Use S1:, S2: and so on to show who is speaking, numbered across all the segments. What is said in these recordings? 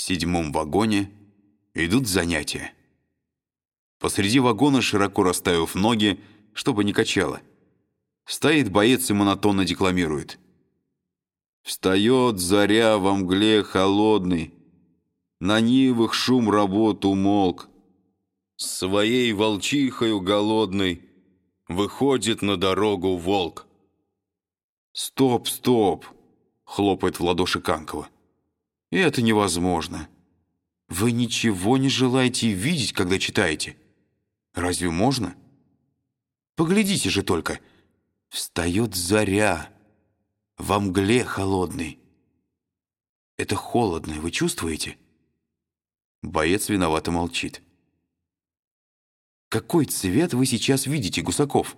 S1: В седьмом вагоне идут занятия. Посреди вагона, широко расставив ноги, чтобы не качало, стоит боец и монотонно декламирует. «Встает заря во мгле холодный, на нивах шум работ умолк, своей волчихою голодной выходит на дорогу волк». «Стоп, стоп!» — хлопает в ладоши Канкова. «Это невозможно. Вы ничего не желаете видеть, когда читаете. Разве можно? Поглядите же только. Встает заря во мгле холодной. Это холодно, вы чувствуете?» Боец виновато молчит. «Какой цвет вы сейчас видите, Гусаков?»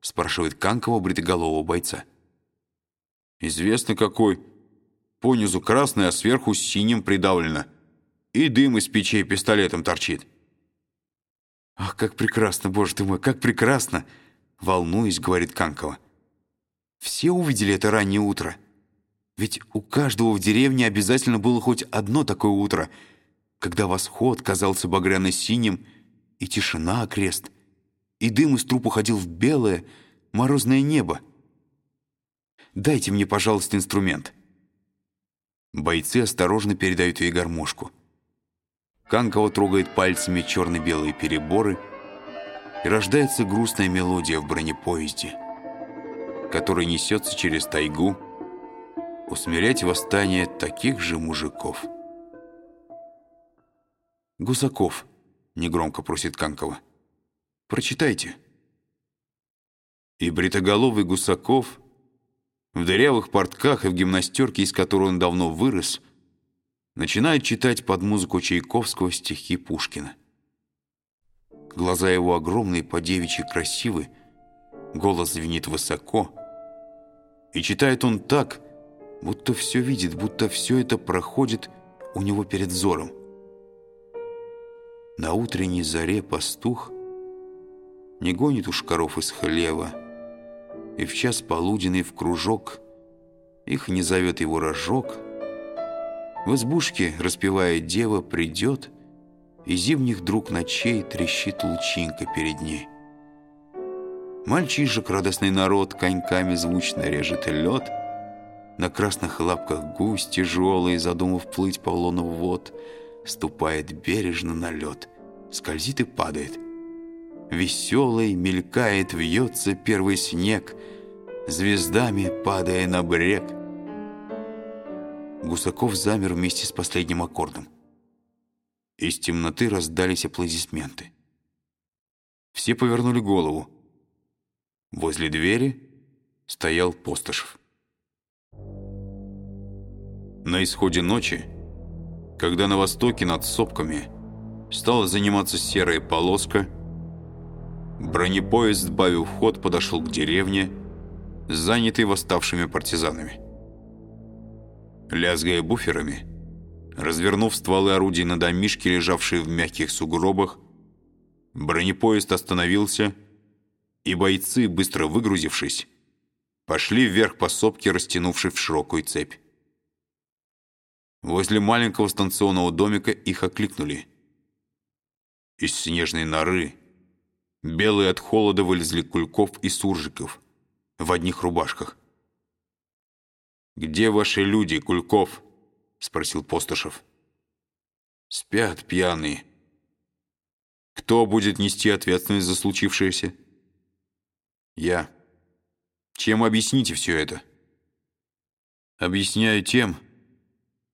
S1: спрашивает Канкова бритоголового бойца. «Известно какой. Понизу красный, а сверху синим придавлено. И дым из печей пистолетом торчит». «Ах, как прекрасно, боже ты мой, как прекрасно!» Волнуясь, говорит Канкова. «Все увидели это раннее утро. Ведь у каждого в деревне обязательно было хоть одно такое утро, когда восход казался багряно-синим, и тишина окрест, и дым из труб уходил в белое, морозное небо. Дайте мне, пожалуйста, инструмент». Бойцы осторожно передают ей гармошку. Канкова трогает пальцами черно-белые переборы, и рождается грустная мелодия в бронепоезде, который несется через тайгу, усмирять восстание таких же мужиков. «Гусаков», — негромко просит Канкова, — «прочитайте». И бритоголовый Гусаков в дырявых портках и в гимнастерке, из которой он давно вырос, начинает читать под музыку Чайковского стихи Пушкина. Глаза его огромные, по-девичьи красивы, голос звенит высоко. И читает он так, будто все видит, будто все это проходит у него перед взором. На утренней заре пастух не гонит уж коров из хлева, и в час полуденный в кружок их не зовет его рожок. В избушке, распевая дева, придет, и зимних друг ночей трещит лучинка перед ней. Мальчишек радостный народ коньками звучно режет лед, на красных лапках гусь тяжелый, задумав плыть по лону вод, ступает бережно на лед, скользит и падает — Веселый мелькает, вьется первый снег, Звездами падая на брег. Гусаков замер вместе с последним аккордом. Из темноты раздались аплодисменты. Все повернули голову. Возле двери стоял Постышев. На исходе ночи, когда на востоке над сопками стала заниматься серая полоска, Бронепоезд, сбавив ход, подошел к деревне, занятой восставшими партизанами. Лязгая буферами, развернув стволы орудий на домишки, лежавшие в мягких сугробах, бронепоезд остановился, и бойцы, быстро выгрузившись, пошли вверх по сопке, растянувшей в широкую цепь. Возле маленького станционного домика их окликнули. Из снежной норы Белые от холода вылезли Кульков и Суржиков в одних рубашках. «Где ваши люди, Кульков?» — спросил Постышев. «Спят пьяные». «Кто будет нести ответственность за случившееся?» «Я». «Чем объясните все это?» «Объясняю тем,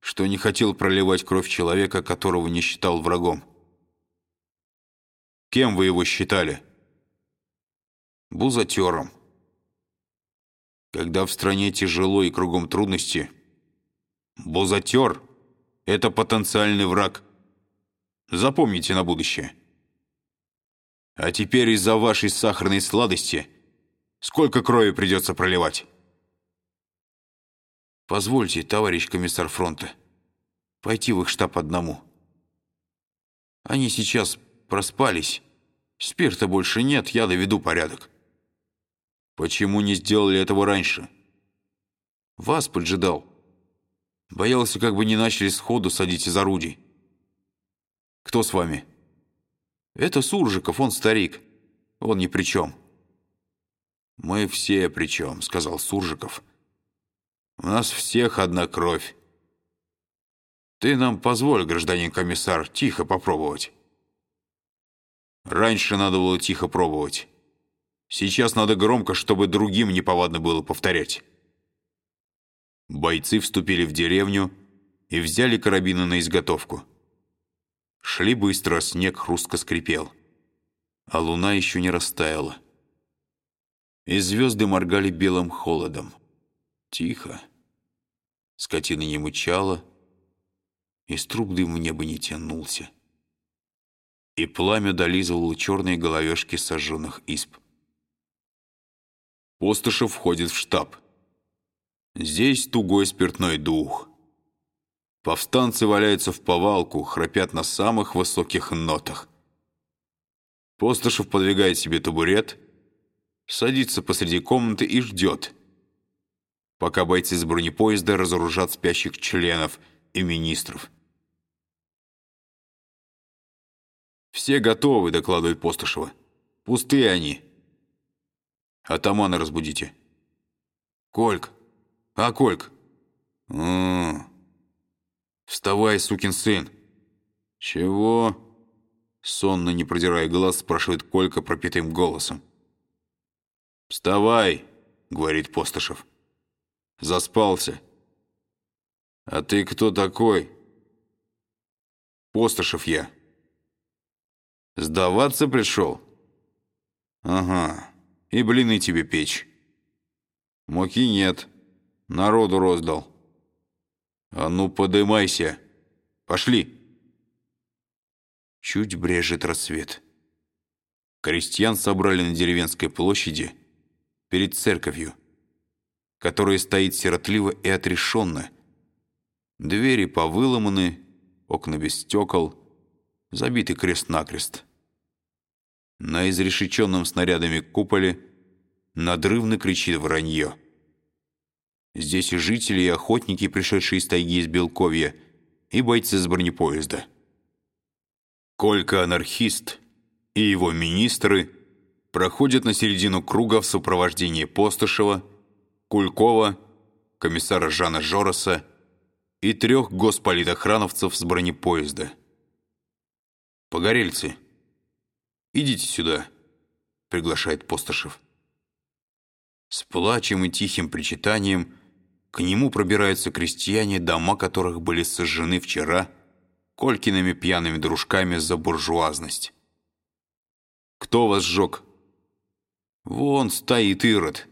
S1: что не хотел проливать кровь человека, которого не считал врагом. Кем вы его считали? Бузатером. Когда в стране тяжело и кругом трудности, бузатер — это потенциальный враг. Запомните на будущее. А теперь из-за вашей сахарной сладости сколько крови придется проливать? Позвольте, товарищ комиссар фронта, пойти в их штаб одному. Они сейчас Проспались. Спирта больше нет, я доведу порядок. Почему не сделали этого раньше? Вас поджидал. Боялся, как бы не начали сходу садить из орудий. Кто с вами? Это Суржиков, он старик. Он ни при чем. Мы все при чем, сказал Суржиков. У нас всех одна кровь. Ты нам позволь, гражданин комиссар, тихо попробовать. Раньше надо было тихо пробовать. Сейчас надо громко, чтобы другим неповадно было повторять. Бойцы вступили в деревню и взяли карабины на изготовку. Шли быстро, снег хрустко скрипел. А луна еще не растаяла. И звезды моргали белым холодом. Тихо. Скотина не мычала, из труб дым в небо не тянулся. И пламя долизывало черные головешки сожженных исп. Постышев входит в штаб. Здесь тугой спиртной дух. Повстанцы валяются в повалку, храпят на самых высоких нотах. Постышев подвигает себе табурет, садится посреди комнаты и ждет, пока бойцы с бронепоезда разоружат спящих членов и министров. «Все готовы», — докладывает Постышева. «Пустые они». «Атамана разбудите». «Кольк! А, Кольк!» М -м -м. «Вставай, сукин сын!» «Чего?» Сонно, не продирая глаз, спрашивает Колька пропитым голосом. «Вставай!» — говорит Постышев. «Заспался». «А ты кто такой?» «Постышев я». «Сдаваться пришел?» «Ага, и блины тебе печь». «Муки нет, народу роздал». «А ну, подымайся! Пошли!» Чуть брежет рассвет. Крестьян собрали на деревенской площади перед церковью, которая стоит сиротливо и отрешенно. Двери повыломаны, окна без стекол, забитый крест-накрест. На изрешеченном снарядами куполе надрывно кричит вранье. Здесь и жители, и охотники, пришедшие из тайги из Белковья, и бойцы с бронепоезда. Колька-анархист и его министры проходят на середину круга в сопровождении Постышева, Кулькова, комиссара Жана Жороса и трех госполитохрановцев с бронепоезда. «Погорельцы, идите сюда», — приглашает Постышев. С плачем и тихим причитанием к нему пробираются крестьяне, дома которых были сожжены вчера Колькиными пьяными дружками за буржуазность. «Кто вас сжег?» «Вон стоит Ирод».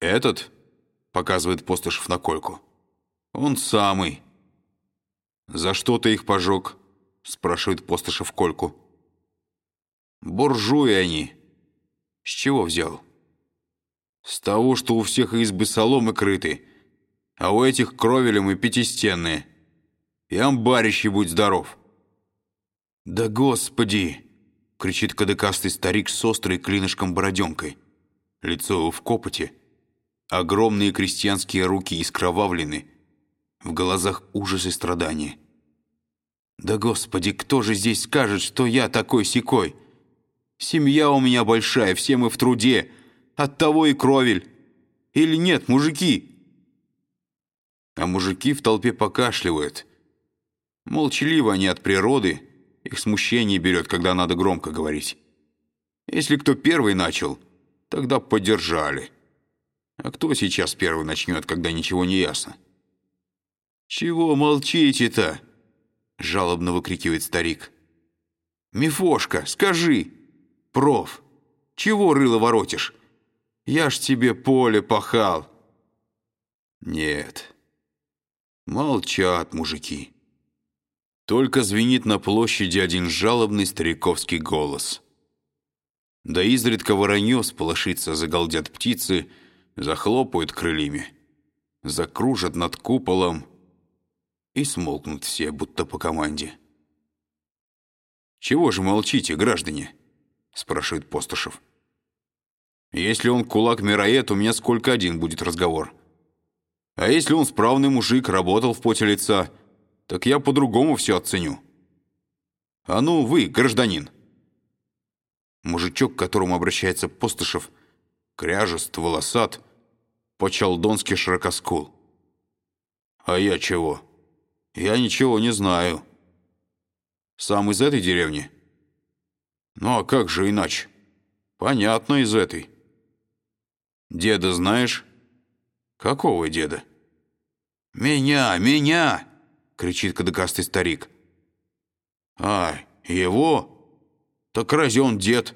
S1: «Этот?» — показывает Постышев на Кольку. «Он самый». «За что ты их пожег?» — спрашивает Постышев Кольку. «Буржуи они». «С чего взял?» С того, что у всех избы соломы крыты, а у этих кровелем и пятистенные. И амбарище будь здоров. «Да господи!» — кричит кадыкастый старик с острой клинышком-бороденкой. Лицо в копоте. Огромные крестьянские руки искровавлены. В глазах ужас и страдания. «Да господи, кто же здесь скажет, что я такой-сякой? Семья у меня большая, все мы в труде». Оттого и кровель. Или нет, мужики?» А мужики в толпе покашливают. Молчаливо они от природы, их смущение берет, когда надо громко говорить. Если кто первый начал, тогда поддержали. А кто сейчас первый начнет, когда ничего не ясно? «Чего молчите-то?» — жалобно выкрикивает старик. «Мифошка, скажи! Проф, чего рыло воротишь? Я ж тебе поле пахал. Нет. Молчат мужики. Только звенит на площади один жалобный стариковский голос. Да изредка воронье сполошится, загалдят птицы, захлопают крыльями, закружат над куполом и смолкнут все, будто по команде. «Чего же молчите, граждане?» — спрашивает Постышев. Если он кулак-мироед, у меня сколько один будет разговор. А если он справный мужик, работал в поте лица, так я по-другому все оценю. А ну, вы, гражданин. Мужичок, к которому обращается Постышев, кряжест, волосат, по-чалдонски широкоскул. А я чего? Я ничего не знаю. Сам из этой деревни? Ну а как же иначе? Понятно, из этой. Деда знаешь? Какого деда? Меня, меня! кричит кадыкастый старик. А, его? Так разве он дед?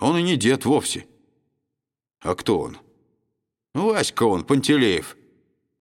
S1: Он и не дед вовсе. А кто он? Васька он, Пантелеев.